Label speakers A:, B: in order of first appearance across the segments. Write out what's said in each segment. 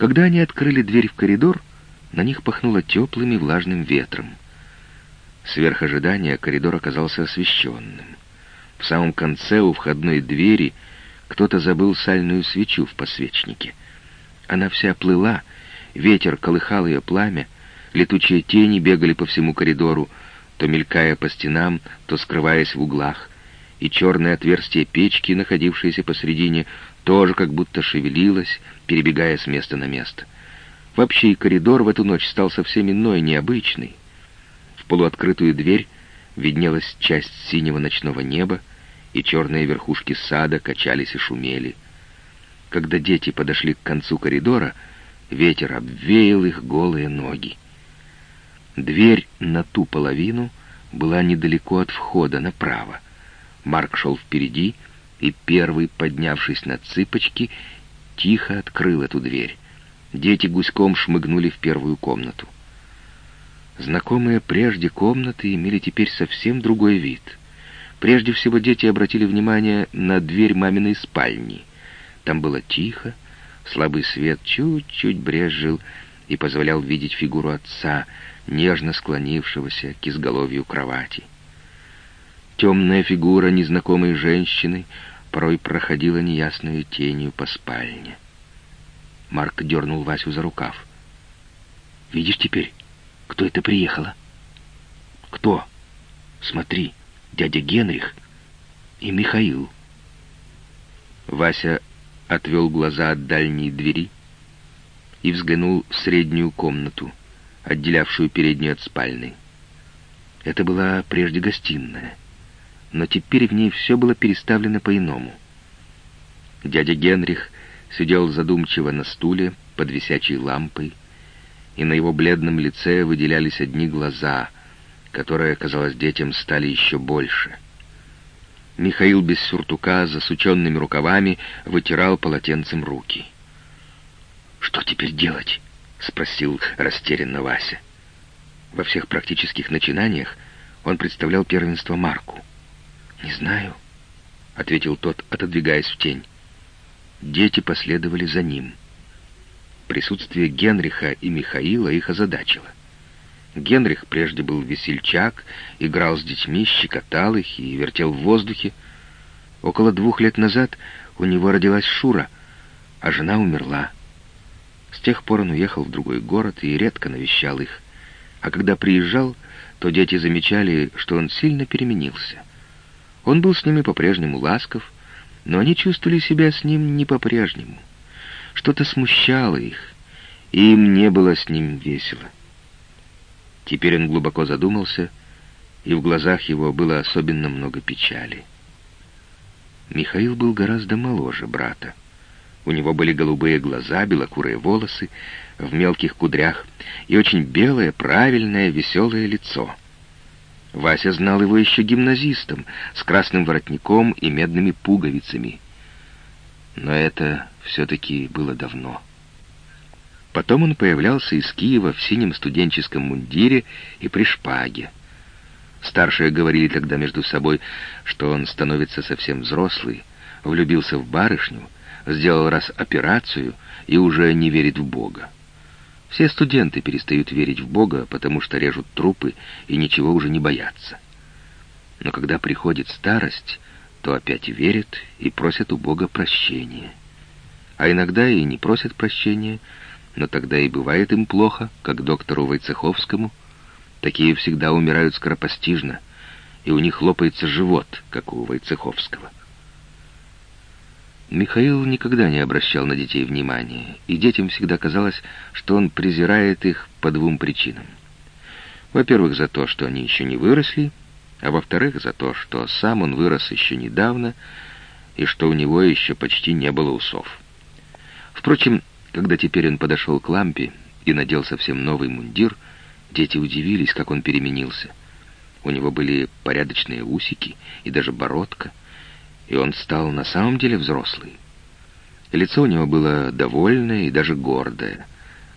A: Когда они открыли дверь в коридор, на них пахнуло теплым и влажным ветром. Сверх ожидания коридор оказался освещенным. В самом конце у входной двери кто-то забыл сальную свечу в посвечнике. Она вся плыла, ветер колыхал ее пламя, летучие тени бегали по всему коридору, то мелькая по стенам, то скрываясь в углах, и черное отверстие печки, находившееся посредине, тоже как будто шевелилось, перебегая с места на место. Вообще и коридор в эту ночь стал совсем иной, необычный. В полуоткрытую дверь виднелась часть синего ночного неба, и черные верхушки сада качались и шумели. Когда дети подошли к концу коридора, ветер обвеял их голые ноги. Дверь на ту половину была недалеко от входа, направо. Марк шел впереди, и первый, поднявшись на цыпочки, тихо открыл эту дверь. Дети гуськом шмыгнули в первую комнату. Знакомые прежде комнаты имели теперь совсем другой вид. Прежде всего дети обратили внимание на дверь маминой спальни. Там было тихо, слабый свет чуть-чуть брезжил и позволял видеть фигуру отца, нежно склонившегося к изголовью кровати. Темная фигура незнакомой женщины порой проходила неясную тенью по спальне. Марк дернул Васю за рукав. «Видишь теперь, кто это приехала?» «Кто?» «Смотри, дядя Генрих и Михаил». Вася отвел глаза от дальней двери и взглянул в среднюю комнату, отделявшую переднюю от спальной. Это была прежде гостиная но теперь в ней все было переставлено по-иному. Дядя Генрих сидел задумчиво на стуле под висячей лампой, и на его бледном лице выделялись одни глаза, которые, казалось, детям стали еще больше. Михаил без сюртука, засученными рукавами, вытирал полотенцем руки. «Что теперь делать?» — спросил растерянно Вася. Во всех практических начинаниях он представлял первенство Марку. «Не знаю», — ответил тот, отодвигаясь в тень. Дети последовали за ним. Присутствие Генриха и Михаила их озадачило. Генрих прежде был весельчак, играл с детьми, щекотал их и вертел в воздухе. Около двух лет назад у него родилась Шура, а жена умерла. С тех пор он уехал в другой город и редко навещал их. А когда приезжал, то дети замечали, что он сильно переменился. Он был с ними по-прежнему ласков, но они чувствовали себя с ним не по-прежнему. Что-то смущало их, и им не было с ним весело. Теперь он глубоко задумался, и в глазах его было особенно много печали. Михаил был гораздо моложе брата. У него были голубые глаза, белокурые волосы в мелких кудрях и очень белое, правильное, веселое лицо — Вася знал его еще гимназистом, с красным воротником и медными пуговицами. Но это все-таки было давно. Потом он появлялся из Киева в синем студенческом мундире и при шпаге. Старшие говорили тогда между собой, что он становится совсем взрослый, влюбился в барышню, сделал раз операцию и уже не верит в Бога. Все студенты перестают верить в Бога, потому что режут трупы и ничего уже не боятся. Но когда приходит старость, то опять верят и просят у Бога прощения. А иногда и не просят прощения, но тогда и бывает им плохо, как доктору Войцеховскому. Такие всегда умирают скоропостижно, и у них лопается живот, как у Войцеховского. Михаил никогда не обращал на детей внимания, и детям всегда казалось, что он презирает их по двум причинам. Во-первых, за то, что они еще не выросли, а во-вторых, за то, что сам он вырос еще недавно, и что у него еще почти не было усов. Впрочем, когда теперь он подошел к лампе и надел совсем новый мундир, дети удивились, как он переменился. У него были порядочные усики и даже бородка — и он стал на самом деле взрослый. Лицо у него было довольное и даже гордое.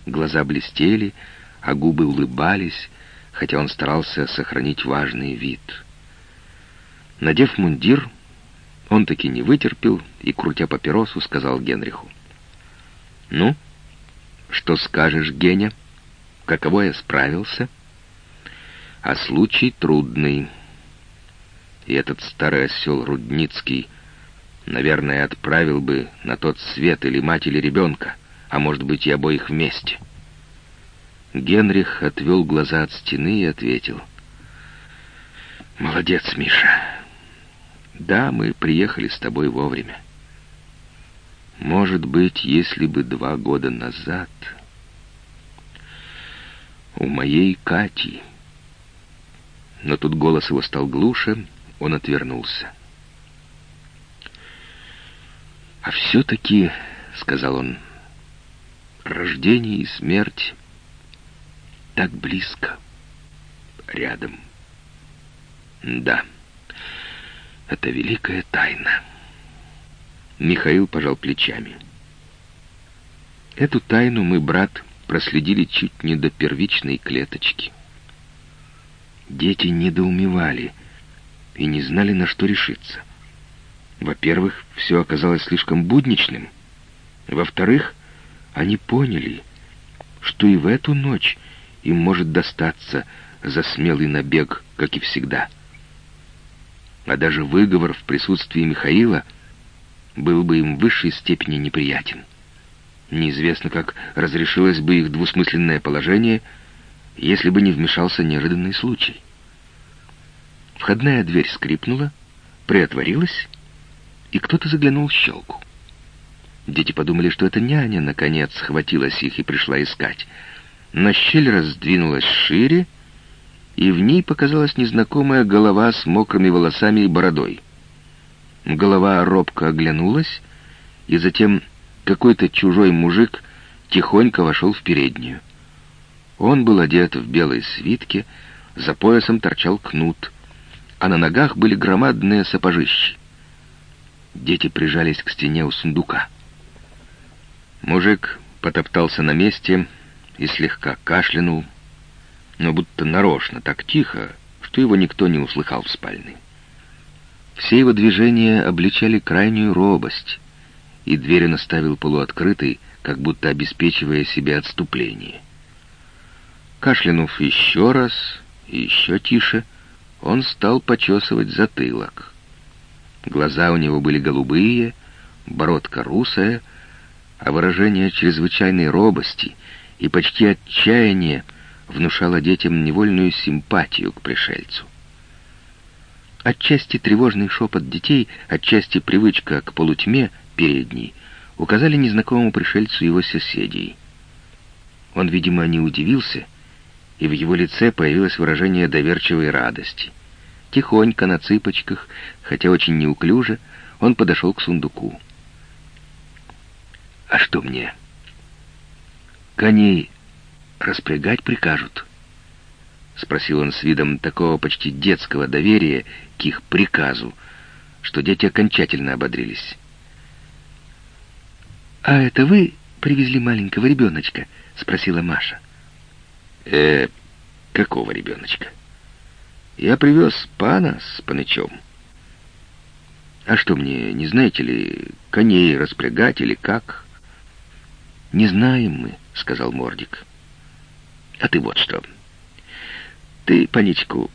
A: Глаза блестели, а губы улыбались, хотя он старался сохранить важный вид. Надев мундир, он таки не вытерпел и, крутя папиросу, сказал Генриху. «Ну, Что скажешь, Геня? Каково я справился? А случай трудный. И этот старый осел Рудницкий, наверное, отправил бы на тот свет или мать, или ребенка, а может быть и обоих вместе. Генрих отвел глаза от стены и ответил. «Молодец, Миша. Да, мы приехали с тобой вовремя. Может быть, если бы два года назад у моей Кати... Но тут голос его стал глуше, он отвернулся. «А все-таки, — сказал он, — рождение и смерть так близко, рядом. Да, это великая тайна». Михаил пожал плечами. Эту тайну мы, брат, проследили чуть не до первичной клеточки. Дети недоумевали и не знали, на что решиться. Во-первых, все оказалось слишком будничным. Во-вторых, они поняли, что и в эту ночь им может достаться за смелый набег, как и всегда. А даже выговор в присутствии Михаила — был бы им в высшей степени неприятен. Неизвестно, как разрешилось бы их двусмысленное положение, если бы не вмешался неожиданный случай. Входная дверь скрипнула, приотворилась, и кто-то заглянул в щелку. Дети подумали, что это няня, наконец, схватилась их и пришла искать. Но щель раздвинулась шире, и в ней показалась незнакомая голова с мокрыми волосами и бородой. Голова робко оглянулась, и затем какой-то чужой мужик тихонько вошел в переднюю. Он был одет в белой свитке, за поясом торчал кнут, а на ногах были громадные сапожищи. Дети прижались к стене у сундука. Мужик потоптался на месте и слегка кашлянул, но будто нарочно, так тихо, что его никто не услыхал в спальне. Все его движения обличали крайнюю робость, и дверь он оставил полуоткрытой, как будто обеспечивая себе отступление. Кашлянув еще раз и еще тише, он стал почесывать затылок. Глаза у него были голубые, бородка русая, а выражение чрезвычайной робости и почти отчаяния внушало детям невольную симпатию к пришельцу. Отчасти тревожный шепот детей, отчасти привычка к полутьме передней указали незнакомому пришельцу его соседей. Он, видимо, не удивился, и в его лице появилось выражение доверчивой радости. Тихонько, на цыпочках, хотя очень неуклюже, он подошел к сундуку. «А что мне? Коней распрягать прикажут?» — спросил он с видом такого почти детского доверия к их приказу, что дети окончательно ободрились. «А это вы привезли маленького ребеночка?» — спросила Маша. «Э, какого ребеночка?» «Я привез пана с панычом». «А что мне, не знаете ли, коней распрягать или как?» «Не знаем мы», — сказал Мордик. «А ты вот что...» Ты, паничку,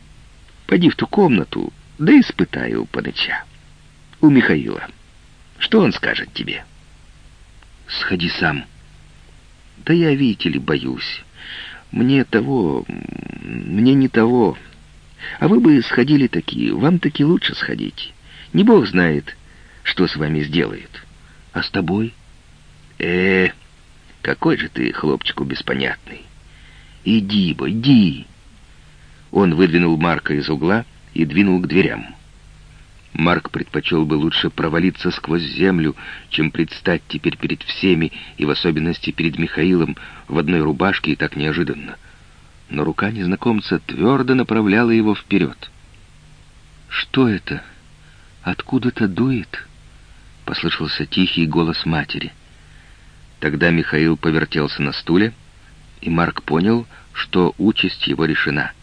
A: поди в ту комнату, да испытай у паныча. У Михаила. Что он скажет тебе? Сходи сам. Да я, видите ли, боюсь. Мне того... Мне не того. А вы бы сходили такие, вам таки лучше сходить. Не бог знает, что с вами сделает. А с тобой? Э, какой же ты, хлопчику, беспонятный. Иди, бо, иди. Он выдвинул Марка из угла и двинул к дверям. Марк предпочел бы лучше провалиться сквозь землю, чем предстать теперь перед всеми, и в особенности перед Михаилом, в одной рубашке и так неожиданно. Но рука незнакомца твердо направляла его вперед. «Что это? Откуда-то дует?» — послышался тихий голос матери. Тогда Михаил повертелся на стуле, и Марк понял, что участь его решена —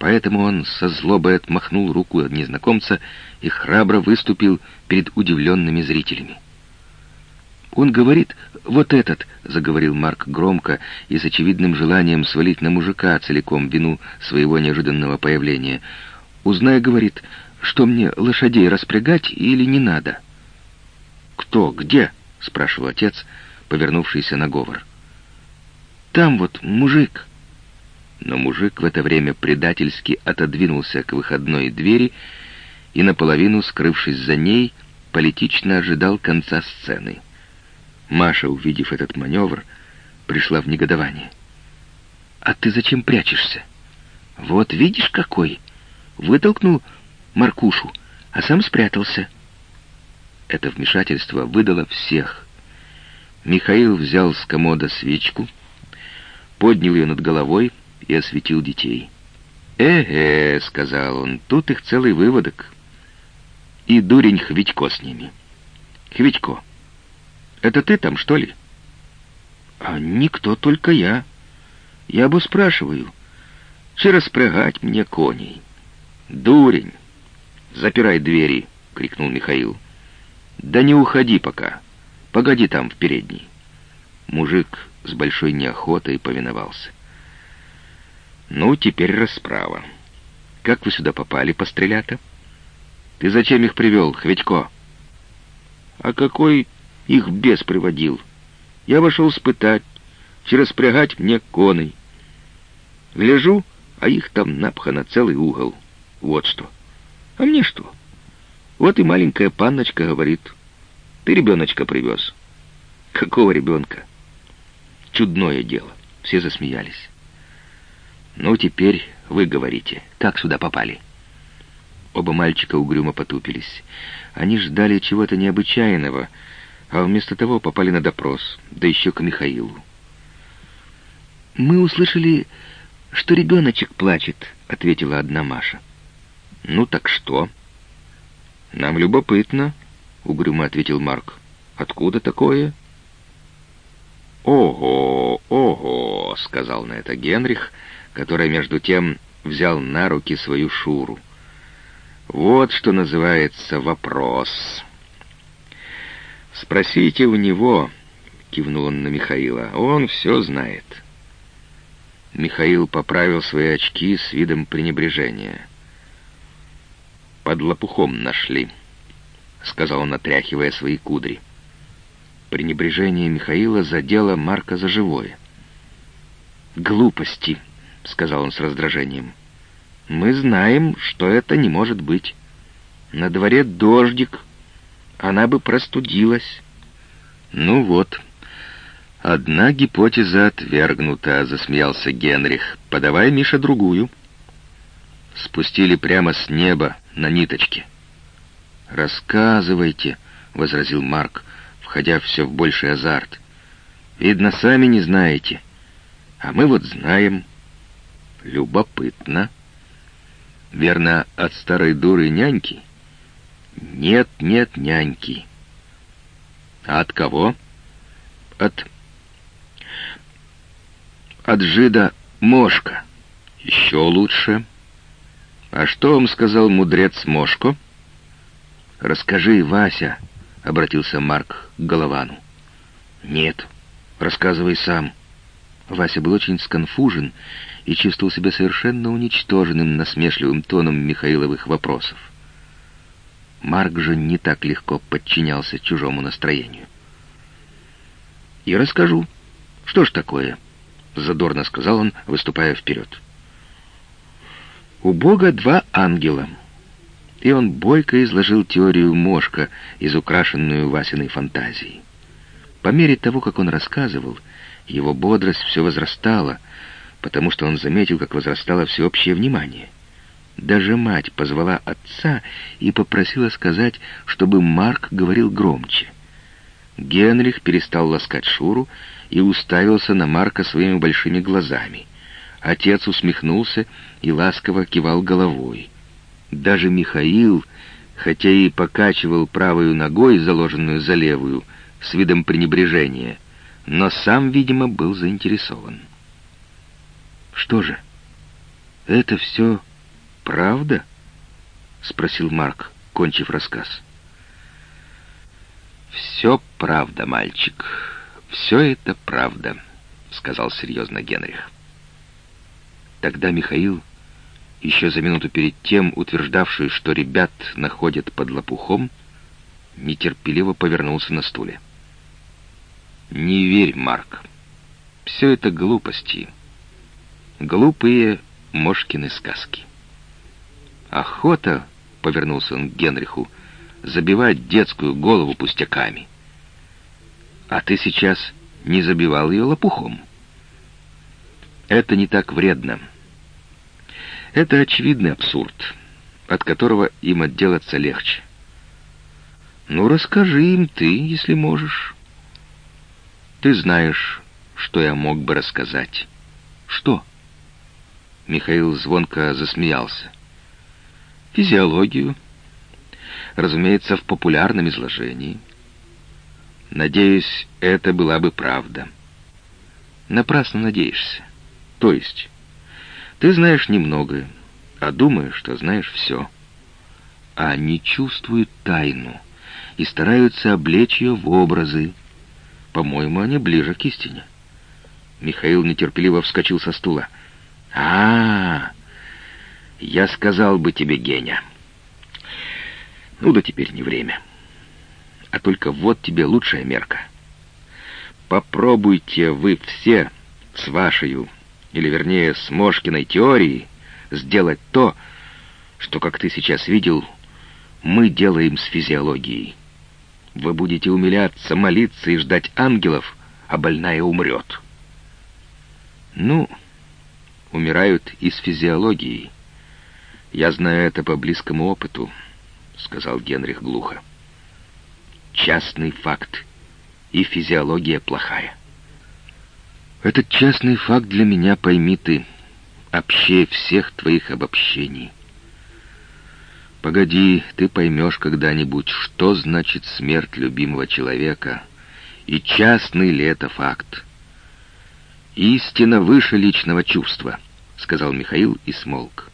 A: Поэтому он со злобой отмахнул руку от незнакомца и храбро выступил перед удивленными зрителями. Он говорит, вот этот, — заговорил Марк громко и с очевидным желанием свалить на мужика целиком вину своего неожиданного появления. Узнай, говорит, что мне лошадей распрягать или не надо. «Кто? Где?» — спрашивал отец, повернувшийся на говор. «Там вот мужик». Но мужик в это время предательски отодвинулся к выходной двери и, наполовину скрывшись за ней, политично ожидал конца сцены. Маша, увидев этот маневр, пришла в негодование. «А ты зачем прячешься? Вот видишь какой!» Вытолкнул Маркушу, а сам спрятался. Это вмешательство выдало всех. Михаил взял с комода свечку, поднял ее над головой и осветил детей. «Э-э», — сказал он, — «тут их целый выводок. И дурень Хвитько с ними». «Хвитько, это ты там, что ли?» «А никто, только я. Я бы спрашиваю, чи распрягать мне коней?» «Дурень! Запирай двери!» — крикнул Михаил. «Да не уходи пока. Погоди там, в передней». Мужик с большой неохотой повиновался. «Ну, теперь расправа. Как вы сюда попали, пострелята? Ты зачем их привел, Хведько?» «А какой их бес приводил? Я вошел спытать, распрягать мне коной. Гляжу, а их там напхано целый угол. Вот что. А мне что? Вот и маленькая панночка говорит. Ты ребеночка привез. Какого ребенка? Чудное дело. Все засмеялись. «Ну, теперь вы говорите, как сюда попали?» Оба мальчика угрюмо потупились. Они ждали чего-то необычайного, а вместо того попали на допрос, да еще к Михаилу. «Мы услышали, что ребеночек плачет», — ответила одна Маша. «Ну так что?» «Нам любопытно», — угрюмо ответил Марк. «Откуда такое?» «Ого, ого!» — сказал на это Генрих, который, между тем, взял на руки свою Шуру. «Вот что называется вопрос». «Спросите у него», — кивнул он на Михаила, — «он все знает». Михаил поправил свои очки с видом пренебрежения под лопухом нашли», — сказал он, отряхивая свои кудри. Пренебрежение Михаила задело Марка за живое. «Глупости», — сказал он с раздражением. «Мы знаем, что это не может быть. На дворе дождик, она бы простудилась». «Ну вот, одна гипотеза отвергнута», — засмеялся Генрих. «Подавай, Миша, другую» спустили прямо с неба на ниточке. «Рассказывайте», — возразил Марк, входя все в больший азарт. «Видно, сами не знаете. А мы вот знаем. Любопытно. Верно, от старой дуры няньки?» «Нет, нет, няньки». «А от кого?» «От... от жида Мошка. Еще лучше». «А что вам сказал мудрец Мошко?» «Расскажи, Вася», — обратился Марк к Головану. «Нет, рассказывай сам». Вася был очень сконфужен и чувствовал себя совершенно уничтоженным насмешливым тоном Михаиловых вопросов. Марк же не так легко подчинялся чужому настроению. «И расскажу. Что ж такое?» — задорно сказал он, выступая вперед. У Бога два ангела. И он бойко изложил теорию Мошка, изукрашенную Васиной фантазией. По мере того, как он рассказывал, его бодрость все возрастала, потому что он заметил, как возрастало всеобщее внимание. Даже мать позвала отца и попросила сказать, чтобы Марк говорил громче. Генрих перестал ласкать Шуру и уставился на Марка своими большими глазами. Отец усмехнулся и ласково кивал головой. Даже Михаил, хотя и покачивал правую ногой, заложенную за левую, с видом пренебрежения, но сам, видимо, был заинтересован. «Что же, это все правда?» — спросил Марк, кончив рассказ. «Все правда, мальчик, все это правда», — сказал серьезно Генрих. Тогда Михаил, еще за минуту перед тем утверждавший, что ребят находят под лопухом, нетерпеливо повернулся на стуле. «Не верь, Марк. Все это глупости. Глупые Мошкины сказки». «Охота», — повернулся он к Генриху, — «забивать детскую голову пустяками». «А ты сейчас не забивал ее лопухом?» «Это не так вредно. Это очевидный абсурд, от которого им отделаться легче. Ну, расскажи им ты, если можешь. Ты знаешь, что я мог бы рассказать. Что? Михаил звонко засмеялся. Физиологию. Разумеется, в популярном изложении. Надеюсь, это была бы правда. Напрасно надеешься. То есть, ты знаешь немного, а думаешь, что знаешь все. А они чувствуют тайну и стараются облечь ее в образы. По-моему, они ближе к истине. Михаил нетерпеливо вскочил со стула. а, -а, -а я сказал бы тебе, Геня. Ну да теперь не время. А только вот тебе лучшая мерка. Попробуйте вы все с вашей, или вернее с Мошкиной теорией, сделать то, что, как ты сейчас видел, мы делаем с физиологией. Вы будете умиляться, молиться и ждать ангелов, а больная умрет. Ну, умирают и с физиологией. Я знаю это по близкому опыту, сказал Генрих глухо. Частный факт, и физиология плохая. Этот частный факт для меня, пойми ты, общее всех твоих обобщений. Погоди, ты поймешь когда-нибудь, что значит смерть любимого человека, и частный ли это факт. «Истина выше личного чувства», — сказал Михаил и смолк.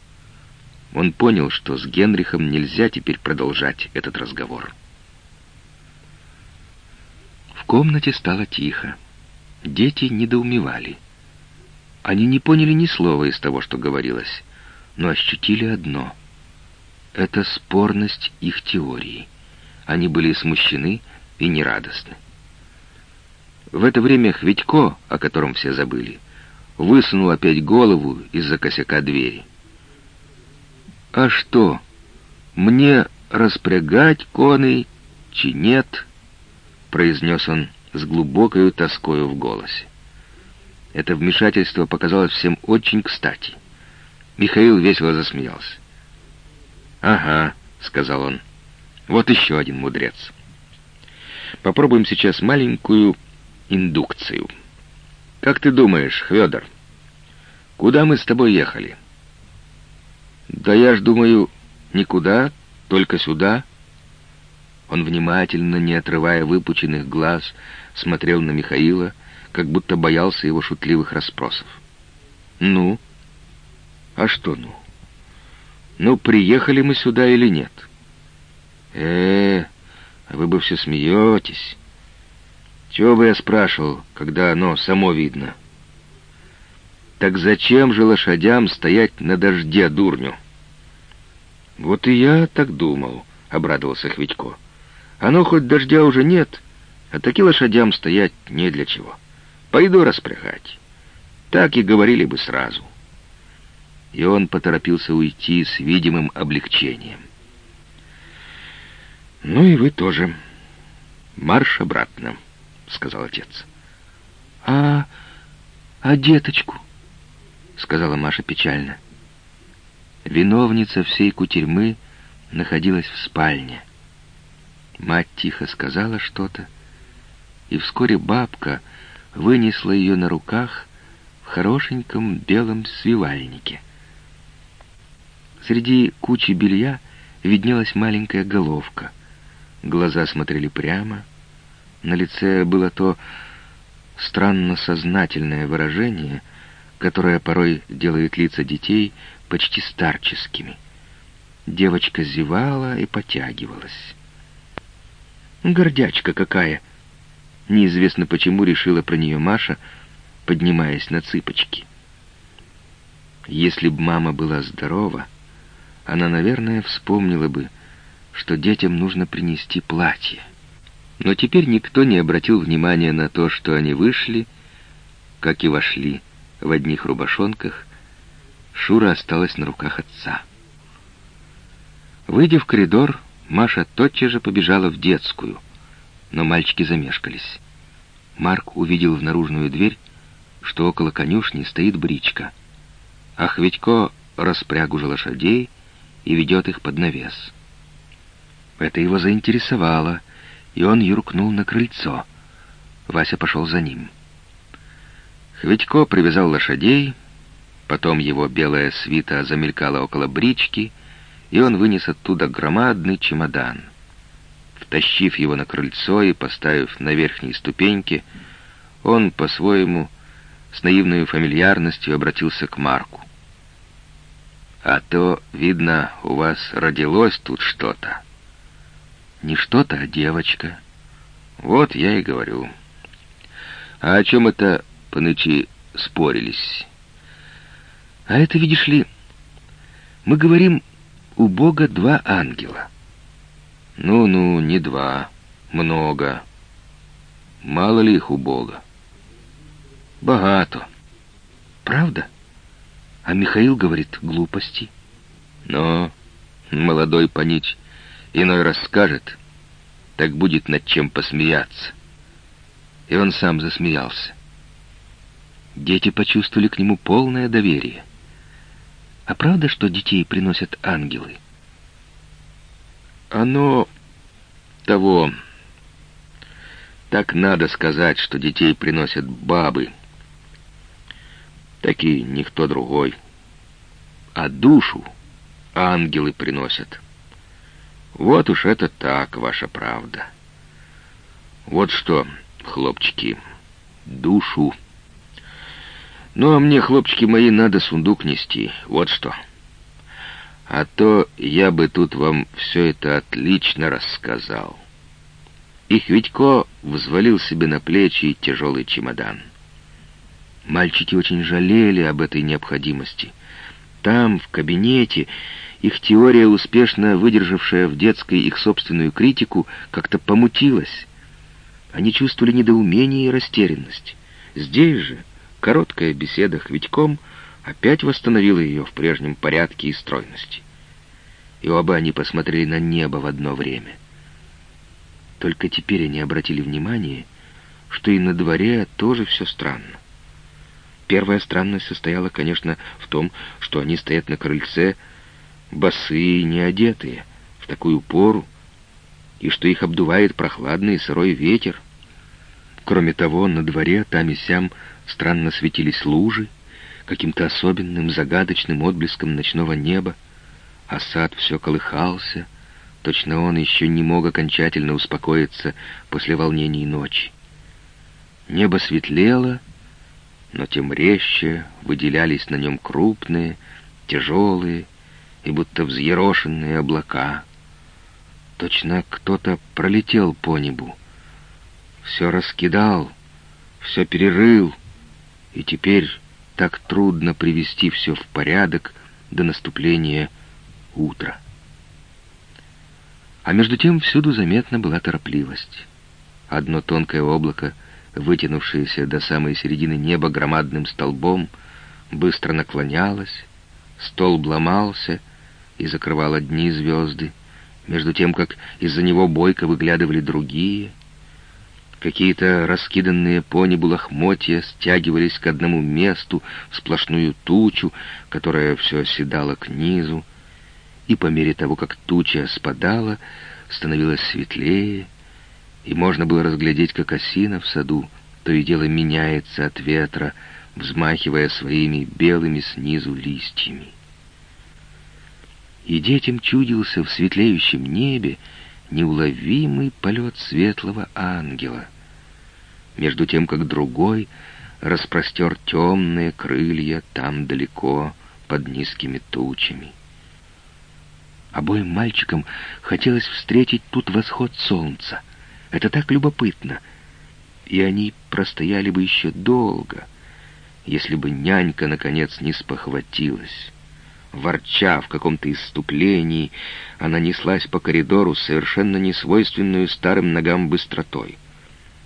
A: Он понял, что с Генрихом нельзя теперь продолжать этот разговор. В комнате стало тихо. Дети недоумевали. Они не поняли ни слова из того, что говорилось, но ощутили одно — это спорность их теории. Они были смущены и нерадостны. В это время Хвитько, о котором все забыли, высунул опять голову из-за косяка двери. «А что, мне распрягать коны, чи нет?» — произнес он с глубокой тоскою в голосе. Это вмешательство показалось всем очень кстати. Михаил весело засмеялся. «Ага», — сказал он, — «вот еще один мудрец. Попробуем сейчас маленькую индукцию. Как ты думаешь, Федор, куда мы с тобой ехали?» «Да я ж думаю, никуда, только сюда». Он внимательно, не отрывая выпученных глаз, смотрел на Михаила, как будто боялся его шутливых расспросов. «Ну? А что «ну»?» Ну, приехали мы сюда или нет? Э, вы бы все смеетесь. Чего бы я спрашивал, когда оно само видно? Так зачем же лошадям стоять на дожде, дурню? Вот и я так думал, обрадовался Хвитько. Оно хоть дождя уже нет, а таки лошадям стоять не для чего. Пойду распрягать. Так и говорили бы сразу. — и он поторопился уйти с видимым облегчением. «Ну и вы тоже. Марш обратно», — сказал отец. «А... а деточку?» — сказала Маша печально. Виновница всей кутерьмы находилась в спальне. Мать тихо сказала что-то, и вскоре бабка вынесла ее на руках в хорошеньком белом свивальнике. Среди кучи белья виднелась маленькая головка. Глаза смотрели прямо. На лице было то странно сознательное выражение, которое порой делает лица детей почти старческими. Девочка зевала и потягивалась. Гордячка какая! Неизвестно почему решила про нее Маша, поднимаясь на цыпочки. Если б мама была здорова, она, наверное, вспомнила бы, что детям нужно принести платье. Но теперь никто не обратил внимания на то, что они вышли, как и вошли, в одних рубашонках. Шура осталась на руках отца. Выйдя в коридор, Маша тотчас же побежала в детскую, но мальчики замешкались. Марк увидел в наружную дверь, что около конюшни стоит бричка, а Хведько распряг уже лошадей и ведет их под навес. Это его заинтересовало, и он юркнул на крыльцо. Вася пошел за ним. Хведько привязал лошадей, потом его белая свита замелькала около брички — и он вынес оттуда громадный чемодан. Втащив его на крыльцо и поставив на верхней ступеньке, он по-своему с наивной фамильярностью обратился к Марку. «А то, видно, у вас родилось тут что-то». «Не что-то, а девочка». «Вот я и говорю». «А о чем это по ночи спорились?» «А это, видишь ли, мы говорим у Бога два ангела. Ну-ну, не два, много. Мало ли их у Бога? Богато. Правда? А Михаил говорит глупости. Но молодой панич иной раз скажет, так будет над чем посмеяться. И он сам засмеялся. Дети почувствовали к нему полное доверие. А правда, что детей приносят ангелы? Оно того... Так надо сказать, что детей приносят бабы. Такие никто другой. А душу ангелы приносят. Вот уж это так, ваша правда. Вот что, хлопчики, душу... Ну, а мне, хлопчики мои, надо сундук нести. Вот что. А то я бы тут вам все это отлично рассказал. И Хвитько взвалил себе на плечи тяжелый чемодан. Мальчики очень жалели об этой необходимости. Там, в кабинете, их теория, успешно выдержавшая в детской их собственную критику, как-то помутилась. Они чувствовали недоумение и растерянность. Здесь же Короткая беседа Хвитьком опять восстановила ее в прежнем порядке и стройности. И оба они посмотрели на небо в одно время. Только теперь они обратили внимание, что и на дворе тоже все странно. Первая странность состояла, конечно, в том, что они стоят на крыльце, босые и неодетые, в такую пору, и что их обдувает прохладный сырой ветер. Кроме того, на дворе там и сям Странно светились лужи, каким-то особенным загадочным отблеском ночного неба, а сад все колыхался, точно он еще не мог окончательно успокоиться после волнений ночи. Небо светлело, но тем резче выделялись на нем крупные, тяжелые и будто взъерошенные облака. Точно кто-то пролетел по небу, все раскидал, все перерыл, и теперь так трудно привести все в порядок до наступления утра. А между тем всюду заметна была торопливость. Одно тонкое облако, вытянувшееся до самой середины неба громадным столбом, быстро наклонялось, столб ломался и закрывал одни звезды, между тем, как из-за него бойко выглядывали другие — Какие-то раскиданные по небу лохмотья стягивались к одному месту в сплошную тучу, которая все оседала к низу, и по мере того, как туча спадала, становилось светлее, и можно было разглядеть, как осина в саду то и дело меняется от ветра, взмахивая своими белыми снизу листьями. И детям чудился в светлеющем небе неуловимый полет светлого ангела, между тем, как другой распростер темные крылья там далеко, под низкими тучами. Обоим мальчикам хотелось встретить тут восход солнца, Это так любопытно. И они простояли бы еще долго, если бы нянька, наконец, не спохватилась. Ворча в каком-то иступлении, она неслась по коридору совершенно несвойственную старым ногам быстротой.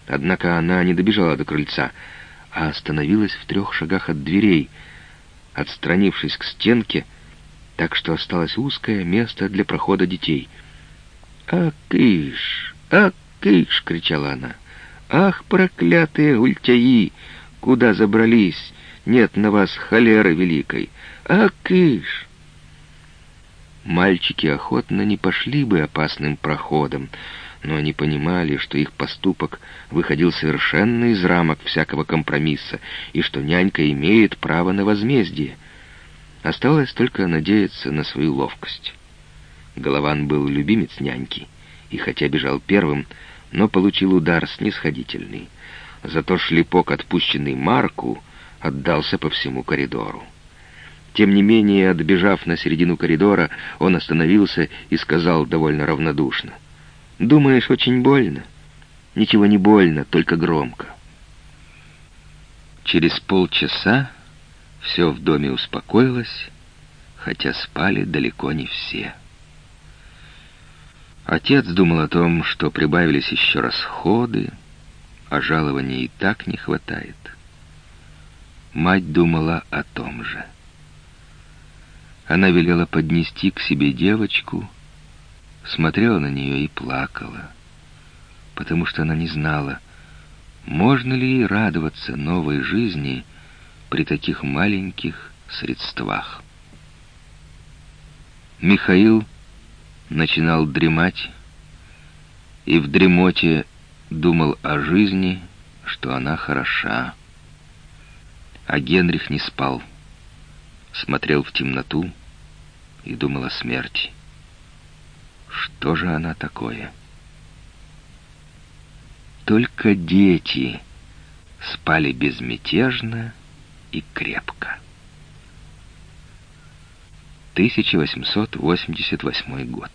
A: Однако она не добежала до крыльца, а остановилась в трех шагах от дверей, отстранившись к стенке, так что осталось узкое место для прохода детей. «А, кыш! А, кыш!» — кричала она. «Ах, проклятые гультяи! Куда забрались? Нет на вас холеры великой! А, кыш!» Мальчики охотно не пошли бы опасным проходом, но они понимали, что их поступок выходил совершенно из рамок всякого компромисса, и что нянька имеет право на возмездие. Оставалось только надеяться на свою ловкость. Голован был любимец няньки, и хотя бежал первым, но получил удар снисходительный. Зато шлепок, отпущенный Марку, отдался по всему коридору. Тем не менее, отбежав на середину коридора, он остановился и сказал довольно равнодушно. «Думаешь, очень больно?» «Ничего не больно, только громко». Через полчаса все в доме успокоилось, хотя спали далеко не все. Отец думал о том, что прибавились еще расходы, а жалований и так не хватает. Мать думала о том же. Она велела поднести к себе девочку, смотрела на нее и плакала, потому что она не знала, можно ли ей радоваться новой жизни при таких маленьких средствах. Михаил начинал дремать, и в дремоте думал о жизни, что она хороша. А Генрих не спал, смотрел в темноту и думал о смерти. Что же она такое? Только дети спали безмятежно и крепко. 1888 год.